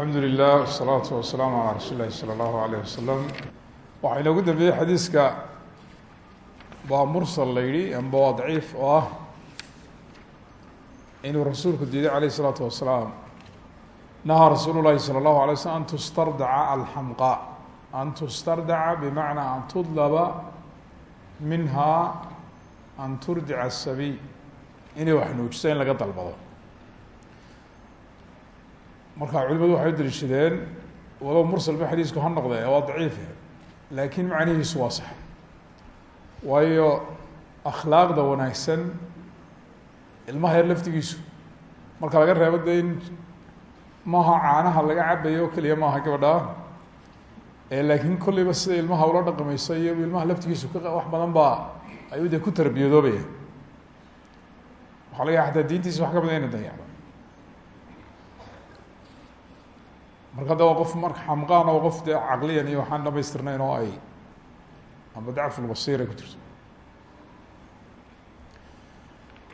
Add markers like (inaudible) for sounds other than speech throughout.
alxamdu lilah wsalaatu wasalaamu calaa rasuuli lahi sala allahu alayh wasalam waxaa inoogu dambeeyey xadiiska. Baa mursal la yidhi amba waa daciif oo ah inuu rasuulku diiday alayh isalaatu wasalaam nahaa rasuulu llahi salى allahu alay slm an tustardaca alxamqa. An tustardaca bimacnaa an tudlaba minhaa an turdica asabiy inay wax nuujiso in laga dalbado marka culimadu waxay u daliishadeen walow mursal ba xadiisku ha noqdee waa daciife laakiin macnihiisu waa sax. Waayo akhlaaqda wanaagsan ilmaha yar laftigiisu marka laga reebo de in maaha caanaha laga cabayo keliya maaha gabadha. Laakiin kolleyba sida ilmaha ula dhaqmayso iyo ilmaha laftigiisu wax badan baa ayuu de ku tarbiyadoobaya waxa laga ataa diintiisa wax ka badan ina dayacdo marka da qof xamqaan oo qof dee caqliyan iyo waxaan dhamaystirnayn oo ay. Amba dacfulbasiir ay ku jirto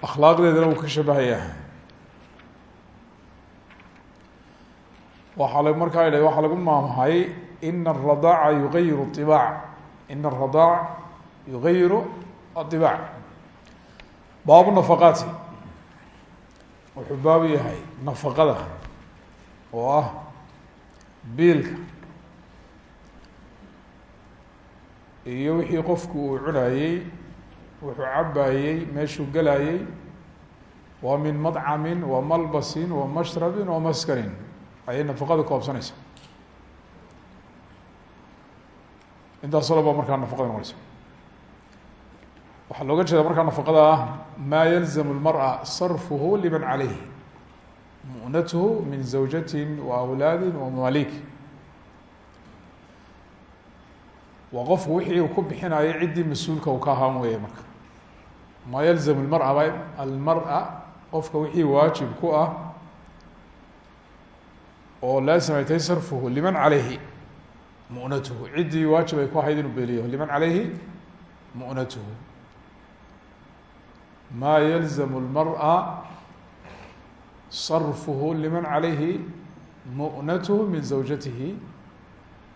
akhlaaqdeedana wuu ka shabahayaa. Waxaa la markaa idha waxaa lagu maamahay ina aradaaca yugayiru طibaac ina aradaac yugayiru aطibaac baabu nafaqaati. Wuxuu baabu yahay nafaqada oo ah biilka iyo wixii qofku uu cunayey wuxuu cabayey meeshuu gelayey waa min madcamin wa malbasin wa mashrabin wa maskanin. Ayay nafaqada koobsanaysa intaas olo ba markaa nafaqada noqonaysa. Waxaa looga jeeda markaa nafaqada ah maa yalzamu lmara sarfuhu liman caleyh munathu min zawjati wa awlaadi wa mamalik waa qofku wixii uu ku bixinayo ciddii mas'uulka uu ka ahaan weeye marka maa yalzamu lmara almara qofka wixii waajib ku ah oo laasim ay tahay sarfuhu liman caleyhi munatuhu ciddii waajib ay ku ahayd inuu beeliyo liman caleyhi munatuhu maa yalzamu lmara sarfuhu liman caleyhi mu'natuhu min zawjatihi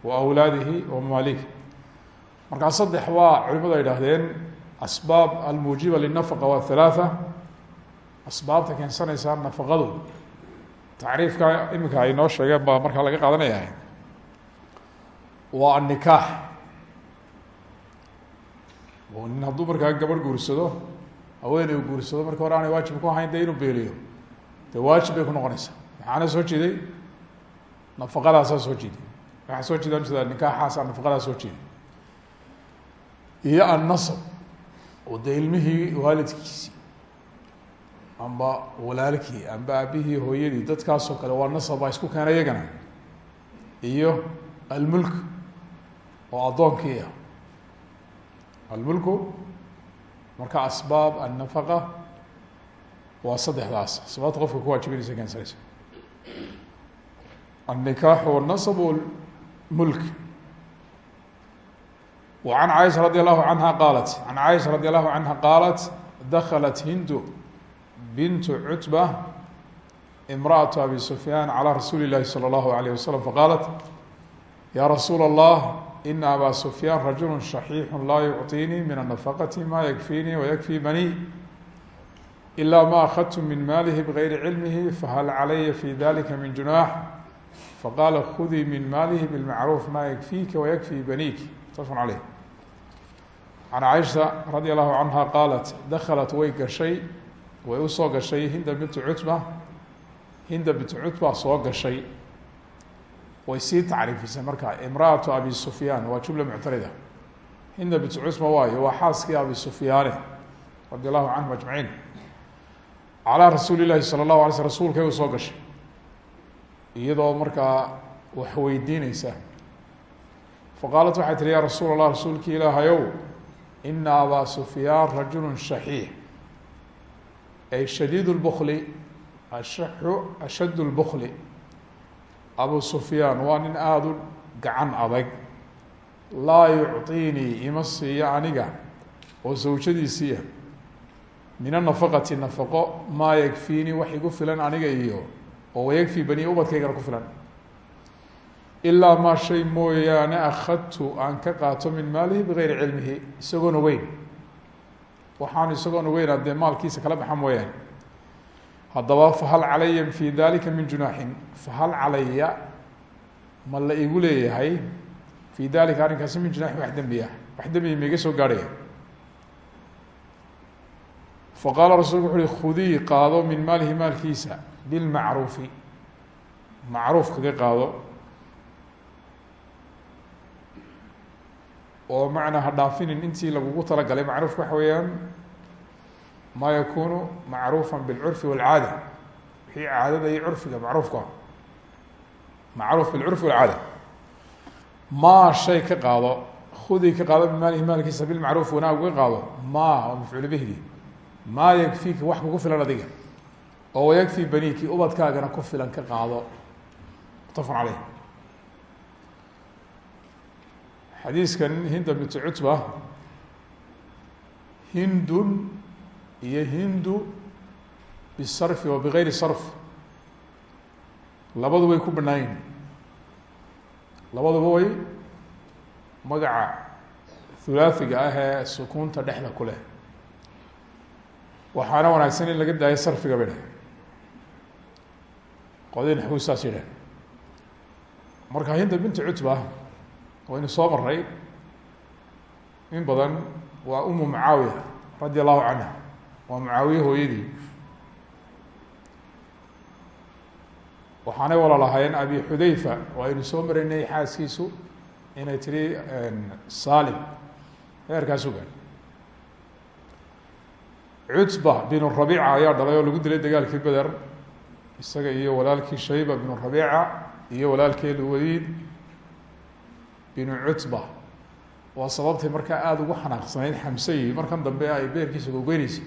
wa awlaadihi wa mamaaliki markaa saddex waa culimadu ay idhaahdeen asbaab almuujiba linafaqa waa halaatha asbaabta keensanaysaa nafaqadu tacriifka iminka ay noo sheegeen baa markaa laga qaadanaya waa annikaax nin hadduu markaa gabadh guursado haweeney guursado marka hore aanay waajib ku ahayn de inuu beeliyo de waajib bay ku noqonaysaa. Maxaana soo jeeday nafaqadaasaa soo jeeday. Waxaa soo jeeda jeeda nikaaxaasaa nafaqadaa soo jeeday. Iyo annasab oo de ilmihii waalidkiisii amba walaalkii amba aabihii hooyadii dadkaasoo kale waa nasab baa isku keena iyagana. Iyo almulk oo addoonkii ah. Almulku marka asbaab annafaqa waa saddexdaas asbaabta qofka ku waajibinaysa keensanaysa النikاح والنصب والmلk وعن عائشة رضي الله عنها قالت عن عائشة رضي الله عنها قالت دخلت هند بنت عتبة امرأة أبي سفيان على رسول الله صلى الله عليه وسلم فقالت يا رسول الله إن أبا سفيان رجل شحيح لا يعطيني من النفقة ما يكفيني ويكفي بني إلا ما أخذت من ماله بغير علمه فهل علي في ذلك من جناح فقال خذي من ماله بالمعروف ما يكفيك ويكفي بنيك متفق عليه عن عائشة رضي الله عنها قالت دخلت way gashay way u soo gashay hinda bintu cutba hinda bintu cutba soo gashay way sii tacriifisay marka imra'atu abi sufyaan waa jumla muctarida hinda bintu cutba waayo waa xaaskii abi sufyaane radi allahu canhum ajmaciin calaa rasuuli llahi sala allahu alay sl soo gashay. Iyadoo markaa wax weydiineysa faqaalat waxay tihi ya rasuul allah rasuulki ilaahayow ina abaa sufyaan rajulu shaxiix. Ay shadiid lbukli ashaxu ashadd lbukli abu sufyaan waa nin aada u gacan adag. Laa yucطiinii ima siiya aniga oo zawjadiisiiya min anafaqati nafaqo maa yakfiinii wax igu filan aniga iyo oo wayakfi bani ubadkaygana ku filan. Ilaa maa shay mooyaane akhadtu aan ka qaato min maalihi bigayri cilmihi isagoon ogeyn waxaan isagoon ogeyn adee maalkiisa kala baxa mooyaane. Haddaba fahal calaya fi dalika min junaaxin. Fahal calaya ma la igu leeyahay fi dalika arrinkaasi min junaaxin wax dembi ah. Wax dembiya maiga soo gaadhaya faqaala rasulku wuxu uhi khudii qaado min maalihi maalkiisa bilmacruufi macruuf kaga qaado oo macnaa ha dhaafinin intii lagugu talagalay macruufka waxa weeyaan maa yakunu macruufa bilcurfi walcaada wixii caadada iyo curfiga macruufka macruuf bilcurfi walcaada maa shay ka qaado khudii ka qaado min maalihi maalkiisa bilmacruuf wanaag uga qaado ma waa mafcuul bihdi maa yakfiiki wax kugu filan adiga oo wayakfi baniiki ubadkaagana ku filan ka qaado. Mutafaq caleyh xadiiskan hinda bintu cutba hindun iyo hindu bisarfi wa bigayri sarf. Labadu way ku banaan yihiin way magaca hulaahiga ah ee sukuunta dhexda ku leh waxaana wanaagsan in laga daayo sarfiga bay dheh qodii naxwu saas marka hinda bintu cutba waynu soo maray in badan waa umu mucaawiya radi allahu canha. Waa mucaawiye hooyadii. Waxaanay walalahaayeen abi xudayfa oo aynu soo maraynay xaaskiisu inay tiri salim heerkaas uga cutba binu rabiica ayaa dhalay oo lagu dilay dagaalkii beder isaga iyo walaalkii shayba binu rabiica iyo walaalkii lwaliid binu cutba waa sababtay markaa aada ugu xanaaqsanayd xamsayi markan dambe ay beerkiisa gogeyneysa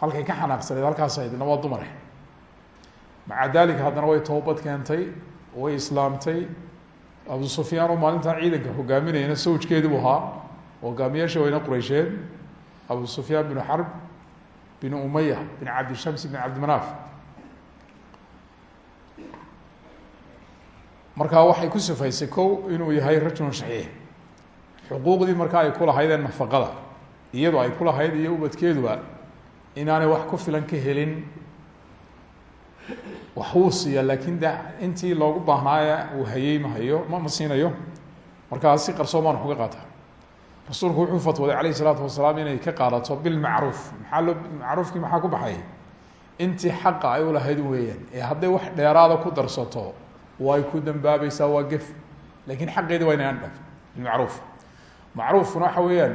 halkay ka xanaaqsaneyd halkaas aydna waa dumare maca dalika haddana way toobad keentay way islaamtay. Abu sufyaan oo maalintaa ciidanka hogaaminayana sawjkeedibu ahaa hogaamiyaasha wayna qureysheed abu sufyaan binu xarb binu umaya bin cabdishams bin cabdimanaaf markaa waxay ku sifaysay kow inuu yahay rajulun shaxiix xuquuqdii markaa ay ku lahaydee nafaqada iyadu ay ku lahayd iyo ubadkeeduba inaanay wax ku filan ka helin wax wuu siiya laakin de intii loogu baahnaaye uu hayey ma hayo ma siinayo markaa si qarsoon baan uga qaata rasuulku wuxuu fatwooday alayh isalaatu wasalaam inay ka qaadato bilmacruuf. Maxaa loo macruufkii maxaa ku baxay? Intii xaqa ay ulahayd weeyaan. Ee hadday wax dheeraada ku darsato way ku dambaabaysaa waa gef. Lakin xaqeedi waa inaan dhaf. Bilmacruuf. Macruufkuna waxa weeyaan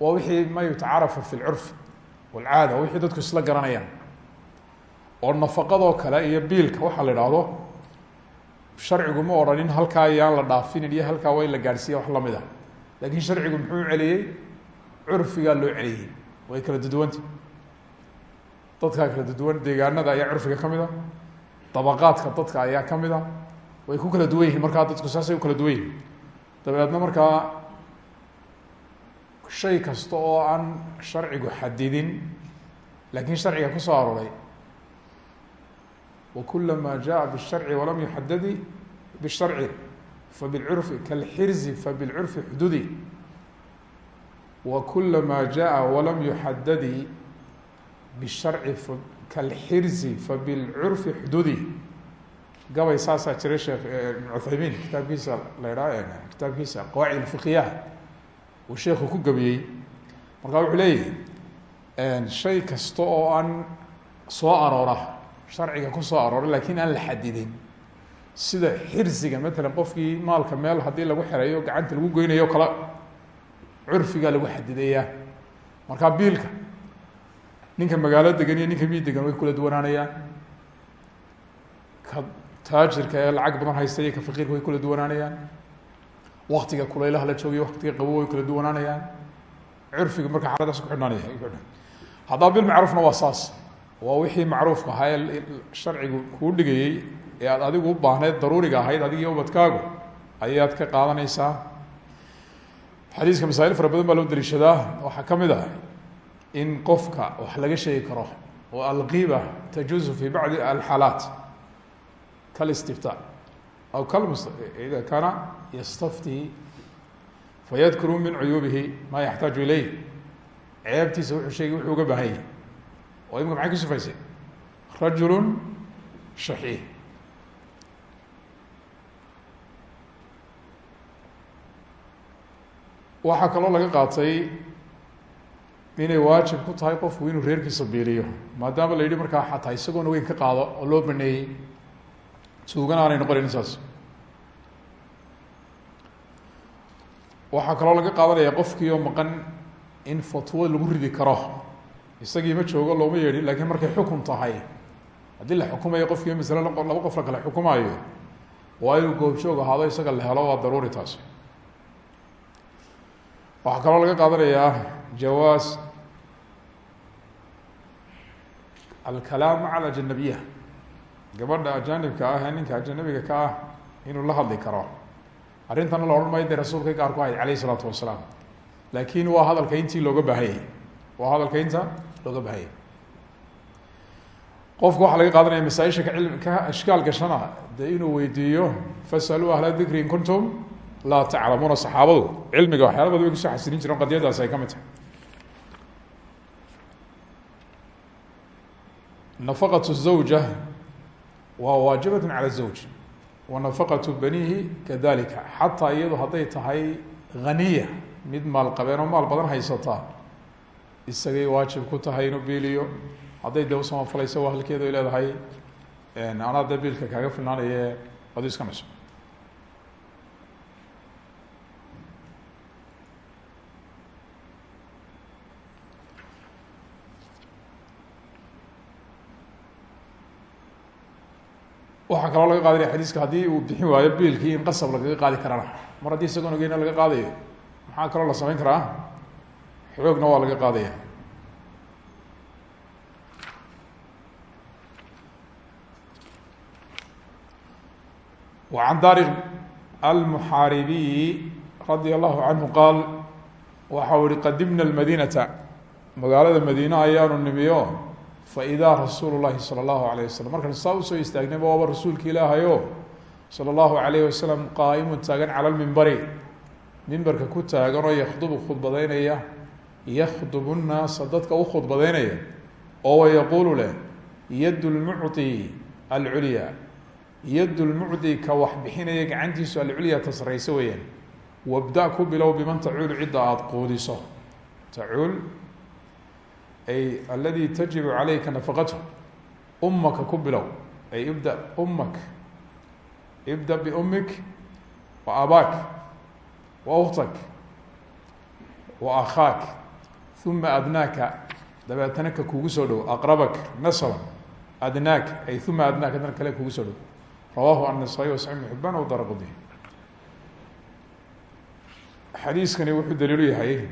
waa wixii ma yutacaarafu fi lcurf walcaada waa wixii dadku isla garanayaan. Oo nafaqadoo kale iyo biilka waxaa la idhaahdo sharcigu ma odhanin halkaa yaan la dhaafinin iyo halkaa waa la gaadhsiiya wax la mid a lakin sharcigu muxuu celiyey curfigaa loo celiyey way kala duduwanta dadkaa kala duduwan deegaanada ayaa curfiga ka mid a dabaqaadka dadka ayaa ka mid a way ku kala duwan yihiin markaa dadku saasay u kala duwan yihin dabeedna markaa shay kasta oo aan sharcigu xadidin lakin sharciga kusoo arooray وكلma جاء بالشharci وlam يحaddi fabicurfi kalxirzi fabilcurfi xududi wa kulamaa jaa walam yuxadadi bisharci kalxirzi fabilcurfi xududi gabay saasaa jira sheekh ibn cuthaymiin kitaabkiisa la idhaha kitaabkiisa qawaacid fiqiyaha uu sheekhu ku gabiyey markaa wuxuu leeyahay shay kasta oo aan soo aroora sharciga ku soo aroora laakiin aan la xadidin sida xirsiga matalan qofkii maalka meel haddii lagu xereeyo gacanta lagu goynayo kale curfigaa lagu xadidayaa markaa biilka ninka magaalo degan iyo ninka mii degan way kula duwanaanayaan. Ka taajirka ee lacag badan haysta iyo ka faqiirka way kula duwanaanayaan. Waktiga kulaylaha la joogiyo waktiga qabo way kala duwanaanayaan. Curfiga marka xaaladaas kuxidhnaanaya haddaba bilmacruufna waa saas. Waa wixii macruufka ahaa ee sharcigu kuu dhigayey ee aad adigu u baahneed daruuriga ahayd adig iyo ubadkaagu ayaad ka qaadanaysaa. Xadiiska masaa'il fara baa loo daliishadaa waxaa ka mid ah in qofka wax laga sheegi karo oo alqiiba tajuuzu fi bacdi alxaalaat kalistifta aw kalmus ida kana yastafti fayadkuru min cuyuubihi ma yaxtaaju ilayh. Ceebtiisa wuxuu sheegay wuxuu uga baahan yahy oo imika maxay ku sifaysay rajulu shaxiix waxaa kaloo laga qaatay inay waajib ku tahay qofku inuu reerkiisa biiliyo maadaama la yidhi markaa xataa isagoona weyn ka qaado oo loo baneeyey tuugan aanay noqonayn saas waxaa kaloo laga qaadanaya qofkii oo maqan in fatwo lagu ridi karo. Isagii ma joogo looma yeedhin lakiin markay xukun tahay. Haddii la xukumayo qofkii masale laba qof la kale xukumaayo waa inuu goobjoog ahaado isaga la helo waa daruuri taasi waxaa kaloo laga qaadanayaa jawaas alkalaam maca alajanabiya gabadha ajanibka ah ninka ajanabiga ka ah inuu la hadli karo arrintana la odhan maayo dee rasuulka gaar ku ahayd alayh isalaatu wasalaam laakin waa hadalka intii looga baahanyay waa hadalka inta looga baahanyay qofku waxaa laga qaadanaya masaaisha ka cilm ka ishkaal gashana dee inuu weydiiyo fasaluu ahla dikri kuntum laa taclamuuna saxaabadu cilmiga waxyaala badan way ku soo xasilin jireen qadiyadaasi ay ka mid tahay. Nafaqatu zawja waa waajibat cala zawj wa nafaqatu banihi kadalika xataa iyadu hadday tahay haniya mid maal qabeen oo maal badan haysata isagay waajib ku tahay inuu biiliyo hadday dee usamafalayso waa leedahay anaa dee biilka kaaga filnaanaye adu waxaa kaloo laga qaadanaya xadiiska haddii uu bixin waayo biilkii in qasab lagaga qaadi karana mar haddii isagoon ogeyna laga qaadayo maxaa kaloo la samayn karaa xoogna waa laga qaadaya وعن dاr المحاaribiي radي الlahu عanهu qaal waxau ihi qadimna الmadinata magaalada madiine ayaanu nimiyo faidaa rasuul الlahi salى الlahu عalيه waslم markaan saa usoo istaagnayba waaba rasuulka ilaahayo salى الlahu عalيه waslم qaa'imu taagan calى lmimbari mimbarka ku taagan oo ykdubu khudbadeynaya ykdubu الnaasa dadka u khudbadeynaya oo wayaquulu leh yad اlmucطi alculya yad lmucdi ka wax bixinaya gacantiisu alculya ta sareyso weeyaan wabda ku bilow biman tacuul cidda aada quudiso tacuul ay aladi tajibu calayka nafaqatu umaka ku bilow ay ibda umak ibda biumik wa abaak wa ukhtak wa akhaak uma adnaaka dabeetana ka kugu soo dhow aqrabak nasaban adnaak ay uma adnaaka dan kale kugu soo dhow rawahu anasaayi wa saxi ibn xibaan o dara qudi xadiiskani wuxuu daliilu yahay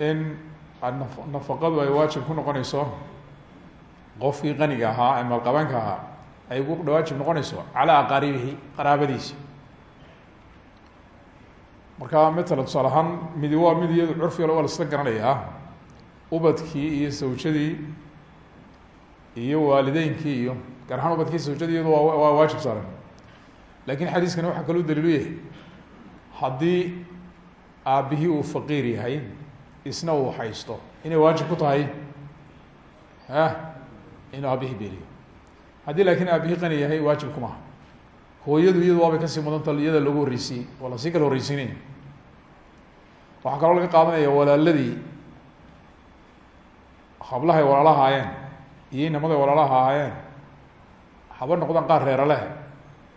in nafaqadu ay waajib ku noqonayso qofkii qaniga ahaa ee maalqabanka ahaa ay ugu waajib noqonayso calى aqaaribihi qaraabadiisa. Marka matala tusaale ahaan midi waa mid iyado curfiga waa lasla garanayaa ubadkii iyo sawjadii iyo waalideynkii iyo gaar ahaan ubadkii sawjada iyado waa waa waajib saaran laakiin xadiiskani waxaa kaloo daliilu yahay. Haddii aabihii uu faqiir yahay isna uu haysto. Inay waajib ku tahay? A inuu aabihii beeliyo haddii laakiin aabihii qani yahay waajib kumaha hooyadu iyadu waabay ka sii mudanta iyada loogu horreysiyey waa la sii kala horreysiinaya waxaa kaloo laga qaadanaya walaaladii hablahay walaala ahaayeen iyo inamaday walaala ahaayeen haba noqdaan qaar reera leh.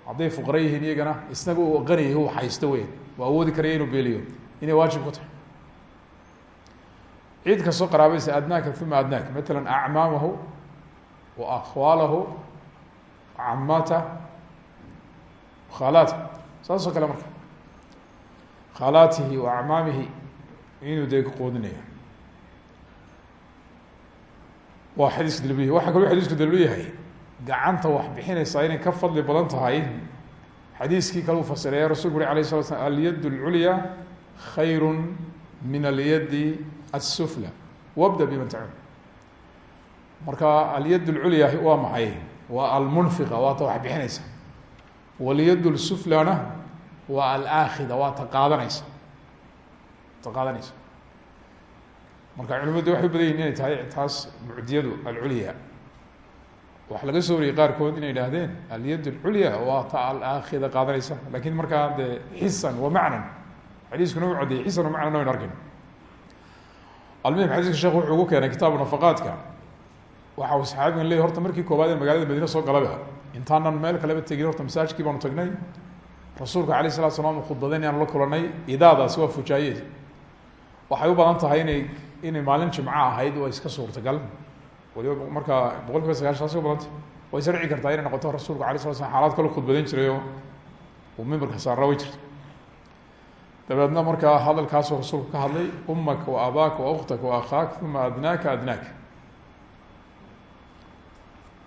Hadday fuqara yihiin iyagana isnaga uu qani yahi uu haysto weyn. Waa awoodi karaya inuu beeliyo. Inay waajib ku tahay cid kastoo qaraabaysa adnaaka uma adnaak matala acmaamahu wa akhwaalahu camata khaalaat saas oo kale marka khaalaatihi wa acmaamihi inuu dee qoodinayo waa xadiiska dalbiyahy waxaa kaloo xadiisku dalilu yahay gacanta wax bixinaysaa inay ka fadli badan tahay. Xadiiskii kale uu fasireeya rasulku uri alayh sala slam alyad اlculya khayru min alyadi الsufla wabda biman tacun marka alyad اlculya waa maxay waa almunfiqa waa ta wax bixinaysa walyad suflana waa alaakhida waa ta qaadanaysa ta qaadanaysa marka culimadu waxay badan yihin inay tahay taas mucdiyadu alculya waxa laga soo wariyey qaarkood inay idhaahdeen alyad اculya waa ta alaakhida qaadanaysa lakin markaa dee xisan wa macnan xadiiskuna u cadeeyey xisan wa macnan aynu arkayn almuhim xadiiska sheekh wuxuu ugu keenay kitaabu nafaqaadka. Waxa uu saxaabigan leeyay horta markii koobaad ee magaalada madiine soo galaba intaanan meel kaleba tegin horta masaajkii baanu tagnay. Rasuulka alayh salatu slam khudbadeyn aan la kulanay idaadaasi waa fujaaye waxay u badan tahay inay inay maalin jimco ahayd waa iska suurtagal. Waliba markaa boqol kiiba sagaashan taasi u badanta way sarci kartaa inay noqoto rasuulku alay sala slam xaalad kalo khudbadeyn jiray oo uu mimbarka saarra way dabeedna markaa hadalkaasuu rasuulku ka hadlay umaka wa abaaka wa uktaka wa akhaak uma adnaaka adnaaka.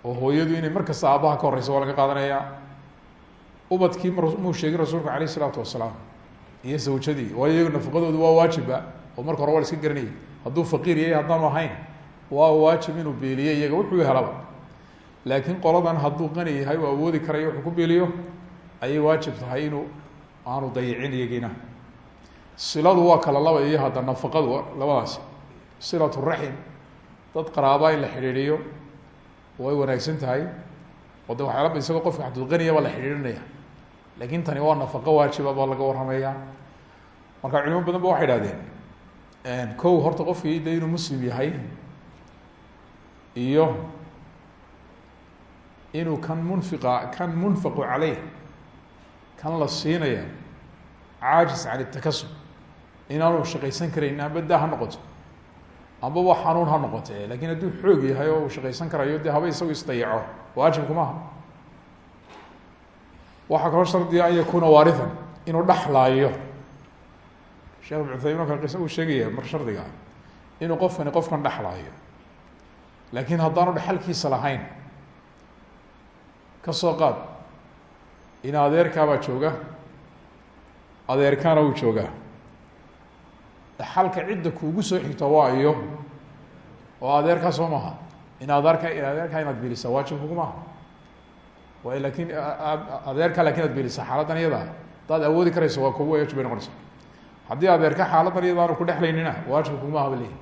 Oo hooyadu inay mar kasta aabaha ka horeysa waa laga ubadkii muu sheegin rasuulku alayh isalaatu wasalaam iyo sawjadii waayo iyagu nafaqadoodu waa waajiba oo marka hore waa la iska garanayay. Hadduu faqiir yahay haddaanu ahayn waa waajib inuu beeliyo iyaga wuxuu helaba laakiin qoladan hadduu qani yahay oo awoodi karayo wuxuu ku beeliyo ayay waajib tahay inuu aanu dayicin iyagiina siladu waa kala laba iyo hadda nafaqadu labadaasi. Silatu raxim dad qaraaba in la xidhiidhiyo way wanaagsan tahay. Oo de waxyaala isagoo qofka xadudqaniya baa la xidhiidhinaya. Laakin tani waa nafaqo waajiba baa laga warramaya marka culimo badan ba waxay ihahdeen kow horta qofkii de inuu muslim yahay iyo inuu kan munfiqa kan munfaqu caleyh kan la siinaya caajis can itakasub inaanu shaqaysan karayn amba da ha noqoto. Amba wa xanuun ha noqote laakiin hadduu xoog yahay oo uu shaqaysan karayo de haba isagu isdayaco waajibku maaha waxaa kaloo shardiga an yakuna waarihan inuu dhexlaayo sheekh ibn cuthaymin kale qisa uu sheegaya mar shardiga inuu qofkani qofkan dhexlaayo laakiin haddaanu dhexalkiisa lahayn ka soo qaad. In adeerkaabaa jooga adeerkaana uu joogaa dhaxalka cidda kuugu soo xigta waa iyo oo adeerkaa soo maha. In adeerka adeerkaa inaad bilisaa waajib kugumaaha way laakiin adeerkaa laakiin ad bilisaa xaaladan iyada. Haddaad awoodi karayso waa kugu waajib bay noqonaysa haddii adeerka xaaladan iyada aanu ku dhexlaynina waajib kugumaaha ba leeyahy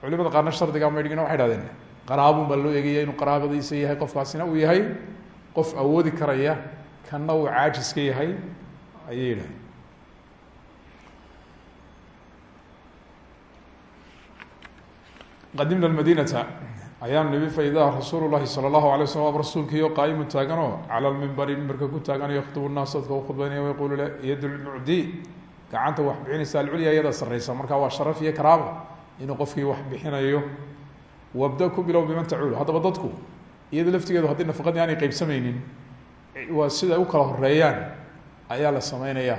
culimada qaarna shardiga maydhigina waxay hahdeen qaraabun baa loo eegaya inuu qaraabadiisa yahay qofkaasina uu yahay. Qof awoodi karaya kanna uu caajiska yahay ayay yidhahdeen qadimna madinata ayaanu nibi faidaa rasuul lahi salى اlahu alay slam ab rasuulkiio qaaimu taaganoo cala lmimbari mimbarka ku taagan yaktubu naas dadka u khudbaynaya wayaqulu yad lmucdi gacanta wax bixinaysa alculya iyada sareysa markaa waa sharaf iyo karaama inuu qofkii wax bixinayo. Wabda ku bilow biman tacuul haddaba dadku iyado laftigeedu haddii nafaqadii aanay qeybsameynin waa sida u kala horeeyaan ayaa la sameynaya.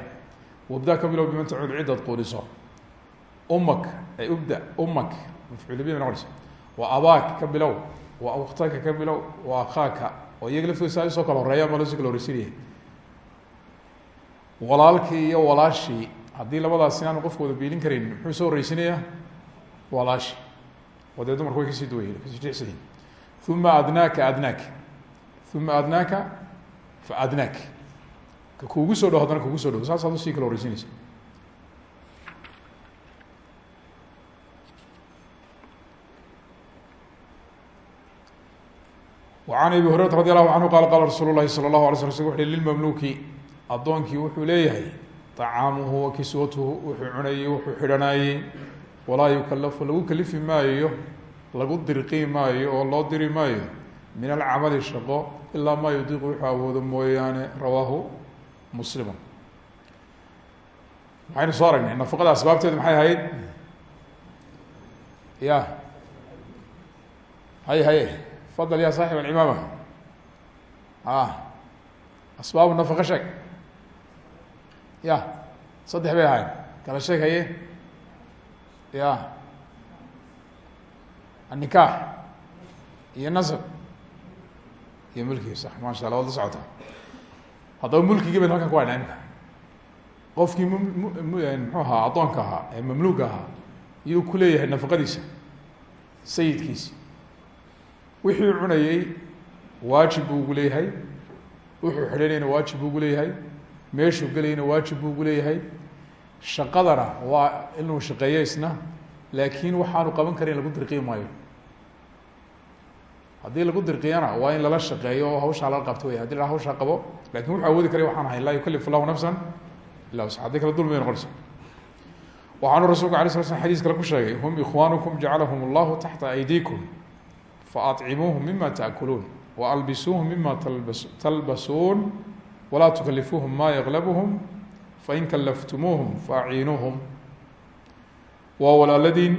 Wabda ka bilow biman tacuul ciddad quuliso. Umak ay ubda umak mafcuul bi noqonaysa waa abaak ka bilow waa uktaka ka bilow waa akhaaka oo iyaga laftooda saa u soo kala horeeyaan baa loo soo kala horeysinaya walaalkii iyo walaashii haddii labadaasi aanu qofku wada biilin kareyn muxuu soo horeysinayaa walaashi oo dee dumarku way ka sii duway ka sii jecsayiin uma adnaaka adnaak uma adnaaka fa adnaak ka kuugu soo dhow haddana kugu so dhow saas aad kala horeysinaysa an abi hurayra radi alahu anhu qala qala rasuul lahi sala lah ala sl u limamluuki addoonkii wuxuu leeyahay طacaamuhu wa kiswatuhu wuxuu cunayey wuxuu xidhanayey walaa yukalafu lagu kalifi maayo lagu dirqi maayo oo loo diri maayo min alcamali shaqo ilaa maa yudiiqu wuxuu awoodo mooyaane rawaahu muslimu waxaynu soo aragnay nafaqada asbaabteedu maxay ahayd? Ya hay haye fadl ya saaxib alcimaama a asbaabu nafaqa sheeg ya saddex bay ahayn kala sheeg haye ya annikaax iyo nasab iyo mulkigi sax maasha allah waad la socotaa haddaba mulkigii baynu halkan ku haynaa imika qofkii m muxuu ahaa addoonka ahaa ee mamluuga ahaa iyuu ku leeyahay nafaqadiisa wixii cunayey waajib buu ugu leeyahay. Wuxuu xidhanayna waajib buu gu leeyahay. Meeshuu gelayna waajib buu gu leeyahay. Shaqadana waa inuu shaqeeyo isna laakiin waxaanu qaban karin lagu dirqii maayo. Haddii lagu dirqiyana waa in lala shaqeeyo oo hawshaa lala qabto wey hadi la hawshaa qabo laakiin wuxuu awoodi karay waxaan ahay laa yukalif llahu nafsan illa wsa haddii kala dulmi noqonaysa waxaanu rasulka ala sla slam xadis kale ku sheegay hum ikhwanukum jacalahum allahu taxta aydiikum faatcimuuhum mima taakuluun waalbisuuhum mima talbasuun walaa tukalifuuhum ma yaglabhum fain kalaftumuuhum faaciinuuhum waa walaaladiin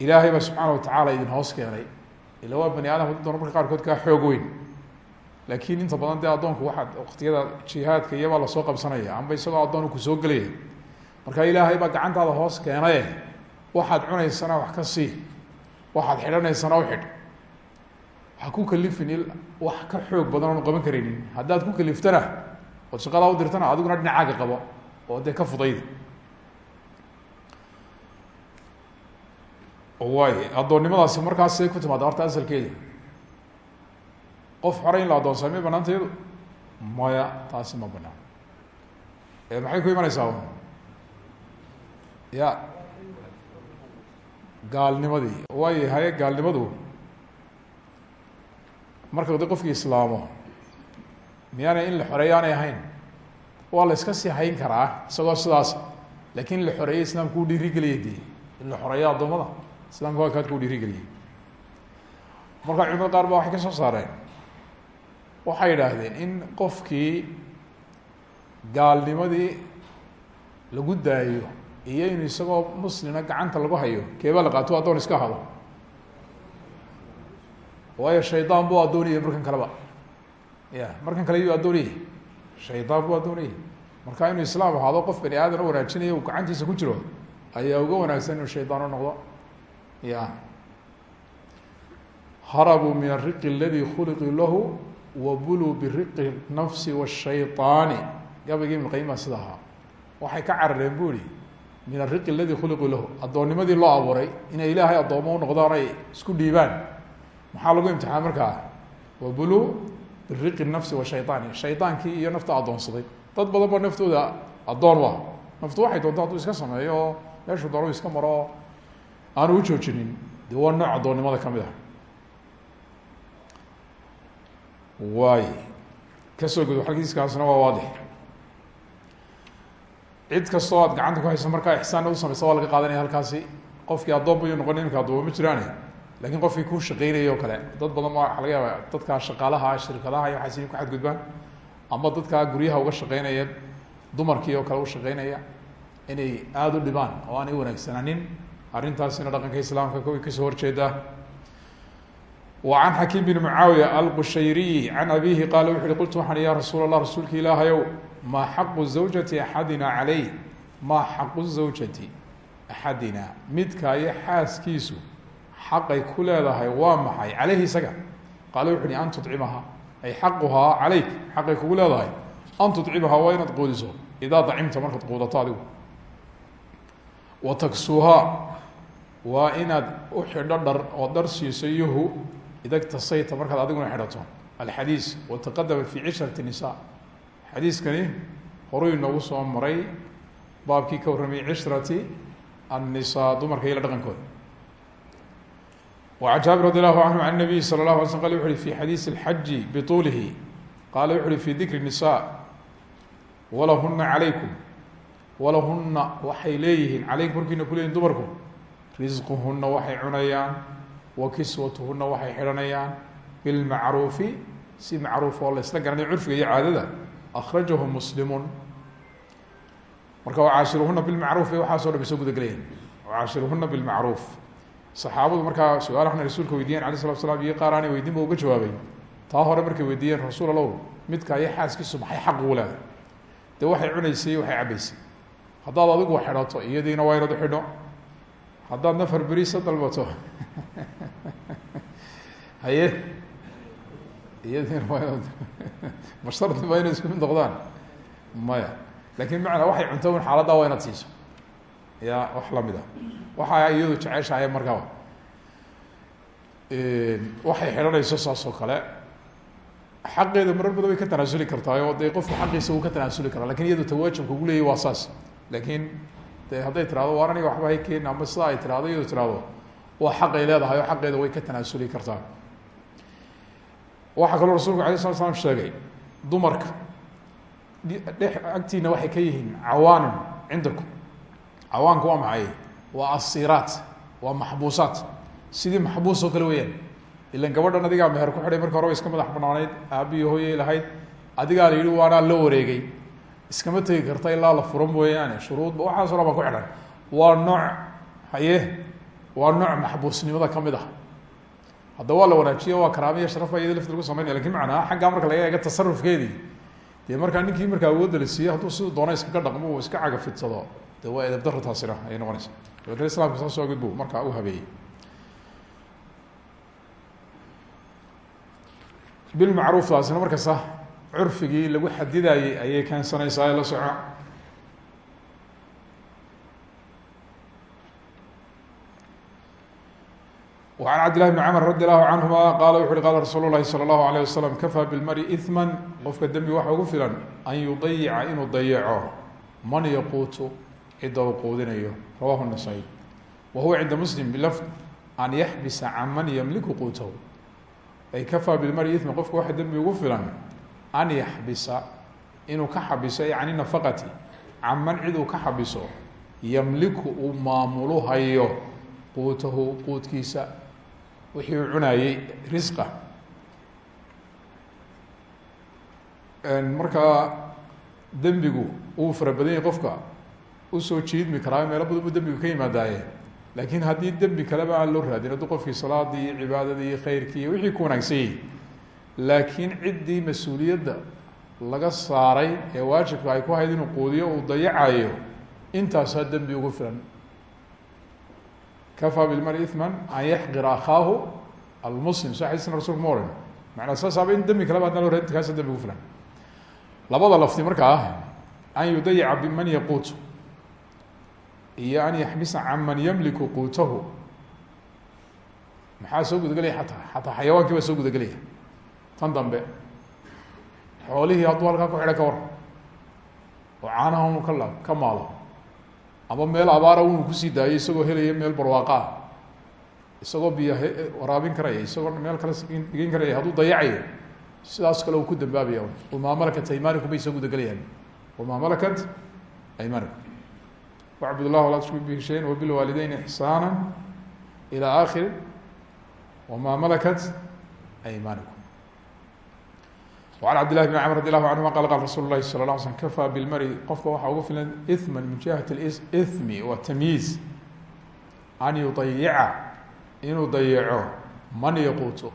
ilaahay baa subxaana watacaala idin hoos keenay ila waa bani aadam haddii doona marka qaarkood kaa xoog weyn laakiin inta badan dee addoonku waxaad waktiyada jihaadka iyabaa la soo qabsanaya amba isagoo addoon ku soo gelaya marka ilaahay baa gacantaada hoos keenaye waxaad cunaysana wax ka sii waxaad xidhanaysana u xidh. Ha ku kalifin wax ka xoog badan oonu qaban karaynin. Haddaad ku kaliftana ood shaqadaa u dirtana adiguna dhinacaaga qabo oo dee ka fudayda. Waay addoonnimadaasi markaas say ku timaada horta asalkeeda. Qof xore in la addoonsay may banaanta maya taasi ma banaan. Maxay ku imanaysaa? Ya gaalnimadii waayo haye gaalnimadu. Marka qofkii islaamo miyaanay in la xoreeyo aanay ahayn? Waa la iska sii hayn karaa isagoo sidaas laakin in la xoreeyo islaamku u dhiirigeliya dee. In la xoreeyo addoommada islamka waa kaadka u dhiirigeliyay. Marka culimada qaar ba waxay ka soo saareen. Waxay yidhaahdeen in qofkii gaalnimadii lagu daayo iyo in isagoo muslima gacanta lagu hayo keebaa la qaato addoon iska hado. Waayo shaydaan buu addooniyay markan kaleba. Ya markan kale yuu addooniyay shaydaan buu addooniyay marka inuu islaam ahaado qof bani aadan u wanaajinayo uu gacantiisa ku jiro ayaa uga wanaagsan inuu shaydaan u noqdo. Ya. Harabuu min ariqi aladi khuliquu lahu wabuluu biriqi nafsi washayطaani gabayga ibn qayim baa sida ahaa waxay ka carareen bu min ariqi aladi khuliquu lahu. Addoonnimadii loo abuuray inay ilaahay addoomo u noqdaan ay isku dhiibaan. Maxaa lagu imtixaan markaa wabuluu biriqi nafsi washayطaani shaydaankii iyo nafta addoonsaday. Dad badan ba naftooda addoon u ah naftu waxay doonto hadduu iska sameeyo oo meeshuu doonu iska maro oo aanu u joojinin. Dee waa nooc addoonnimada ka mid ah. Waay. Kasoo gud xalkiiskaasna waa waadix cid kastoo aad gacanta ku hayso markaa ixsaanna u samaysa waa laga qaadanaya halkaasi. Qofkii addoon bayu noqon iminka addooma ma jiraane laakiin qofkii ku shaqeynaya o kale dad badan ba waxa laga yaaba dadkaa shaqaalaha shirkadaha iyo waxaas ku xadgudbaan. Ama dadkaa guryaha uga shaqeynaya dumarkii oo kale u shaqeynaya inay aada u dhibaan oo aanay wanaagsanaanin arrintaasina dhaqanka islaamka ka soo horjeedaa can xakiim bin mucaawiya alqushayriyi can abihi qaala wuxu uhi qultu waxaan ya rasuul allah rasuulka ilaahayow maa xaqu zawjati axadina caleyh? Maa xaqu zawjati axadina midka iyo xaaskiisu xaqay ku leedahay waa maxay? Caleyhi isaga. Qaala wuxu uhi an tucimaha ay xaquhaa caleyk xaqay kugu leedahay. An tucimaha waa inaad quudiso. Idaa dacimta markaad quudato adigu. Wa taksuuhaa waa inaad u xidho dhar oo dhar siiso yuhu idagtasayta markaad adiguna xidhato alxadiis wataqadama fi cishrati nisa xadiiskani horuu inoogu soo maray baabkii ka warramayay cishrati annisaa dumarka iyla dhaqankooda وعن jaaبir رadي الlaه عanه عن النabiي slى الlaه alay sl qal wuxu uhi fi xadiiث الxaji bطuulihi qaala wuxu uhi fi dikri النisaء walahuna عalaykum walahuna waxay leeyihiin calaykum korkiina ku leeyihin dumarku risquhuna waxay cunayaan wa kiswatuhuna waxay xidhanayaan bilmacruufi si macruuf oo la isla garanaya curfiga iyo caadada akrajahu muslimun. Marka wacaashiruhuna bilmacruuf bay waxaaso dhan bay soo gudagelayaan wacaashiruhuna bilmacruuf. Saxaabadu markaa su'aal waxna rasuulka weydiiyeen alay slatu slam iyo qaar aanay weydiin ba uga jawaabay. Taa hore markay weydiiyeen rasuul allow midka iyo xaaskiisu maxay xaq ugu leedahay. Dee waxay cunaysay waxay cabaysay (laughs) haye. Iyadiina waa inaad ma shardi ba inay isku mid noqdaan. Maya. Lakin macnaa waxay cunto un xaaladdaa waa inaad siiso. Ya wax la mid a waxa iyadu jeceshahay markaa waxay xidhanayso saas oo kale. Xaqeeda marar badan way ka tanaasuli kartaa oo dee qofku xaqiisa uu ka tanaasuli karaa. Lakin iyado tawaajubka ugu leeyay waa saas. Lakin de hadday tirahdo waar aniga waxba hay keen ama sidaa ay tirahdo iyado tirahdo waa xaqay leedahay oo xaqeeda way ka tanaasuli kartaa waxaa kaloo rasulku alay sala slam sheegay dumarka dhex agtiina waxay ka yihiin cawaanin cindakum cawaanku waa maxay? Waa asiraat waa maxbuusaat. Sidii maxbuus kale weyaan ilan gabadhan adigaa meher ku xidhay marka hore wa iska madax banaaneyd aabiyi hooyey lahayd. Adigaa la yihi waanaa la wareegay. Iskama tegi karta ilaa la furo mooyaane shuruudba waxaaso dhan baa ku xidhan. Waa nooc haye waa nooc maxbuusnimada ka mid ah hadda waa la wanaajiya waa karaamiya sharaf baa iyada lafti lagu sameynaya laakiin macnaa xaggaa marka laga eega tasarufkeedii dee markaa ninkii markaa awoodda la siiyey hadduu siduu doona iskaga dhaqmo uu iska cagafidsado de waa edab daro taasina ayay noqonaysa dabeetna islamka saas oo gudbu markaa u habeeyey. Bilmacruuf taasina markasta curfigii lagu xadidayey ayay keensanaysaa ee la soco وعن cبد لله بن cمر رadي الlaه عanهuma qala wuxu uhi qala rasuul الlahi slى الlaه عليه وsلم kafى bالmari إثmا qofka dembi waxa ugu filan an yudayica inuu dayaco man yaquutu cida uu quudinayo rawahu النasائي wa huwa cinda mslim blfd an yaxbisa can man ymliku quutahu ay kafى bاlmari إثma qofka waxa dembi ugu filan an yaxbisa inuu ka xabiso ay can nafaqati can man cid uu ka xabiso ymliku uu maamulu hayo quutahu quudkiisa wixii uu cunayey risqa. Markaa dembigu uu fara badan yahay qofka u soo jiidmi karaa meelo badan buu dembigu ka yimaadaaye laakiin haddii dembi kaleba aan loo raadin hadduu qofkii salaadii iyo cibaadadii iyo khayrkii iyo wixii ku wanaagsan yahi laakiin ciddii mas'uuliyadda laga saaray ee waajibka ay ku hayd inuu quudiyo uu dayacayo intaasaa dembi ugu filan kafaa bilmari ithma an yaxqira akhaahu almuslim so xadiisna rasulka ma ohan manaa saasaaba in dembi kaleba loo raadin kaasa dembi ugu filan labada lafti markaa an yudayica biman yaquutu iyo an yaxbisa can man yamliku quutahu maxaa soo gudagelaya ataa xataa xayawaankii baa soo gudagelaya tan dambe xoolihii hadduu halkaa ku xidha ka war oo caanaha ka la ka maalo ama meel abaara unu ku sii daayo isagoo helaya meel barwaaqa. Isagoo biyo waraabin karaya isagoo meel kale dhigan karaya hadduu dayacayo sidaas kale uu ku dambaabaya wamaa malakat aymanikum bay soo gudagelayaan wamaa malakat aymanikum wacbud llah walaa tushriku bihi shayan wabilwaalideyn ixsaana ilى akhiri wma malakat aymanikum وعن cبد لله بن cمر رضي الله عنهma qال qال رsuل الlahi صلى اه علي sلم kفى بالmri qofka waxaa ugu filan إثmا min جiهaة الإثm والتmyiiz an yuضayica inuu dayaco man yaquutu